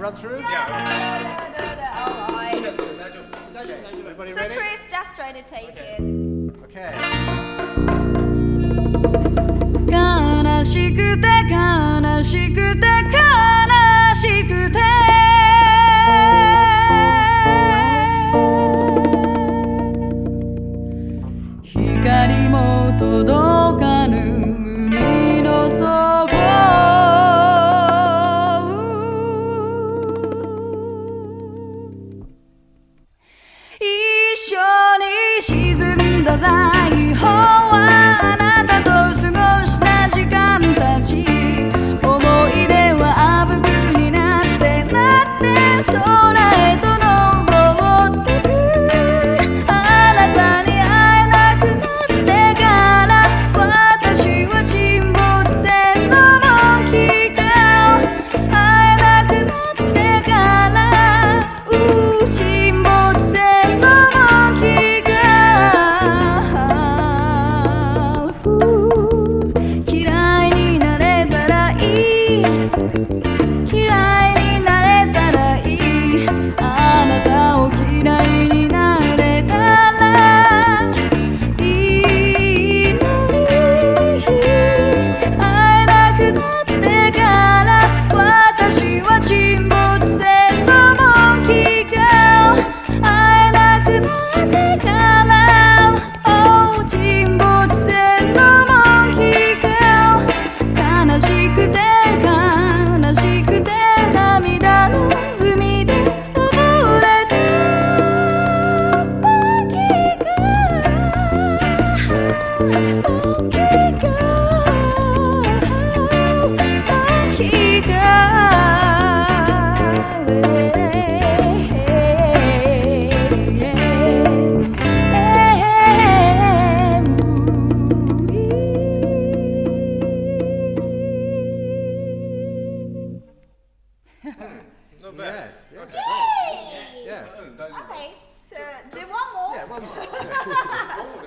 run through? Yeah. yeah. All right. Everybody so ready? Chris, just try to take okay. it. Okay. 都在雨后。okay. So, do one more. Yeah, one more.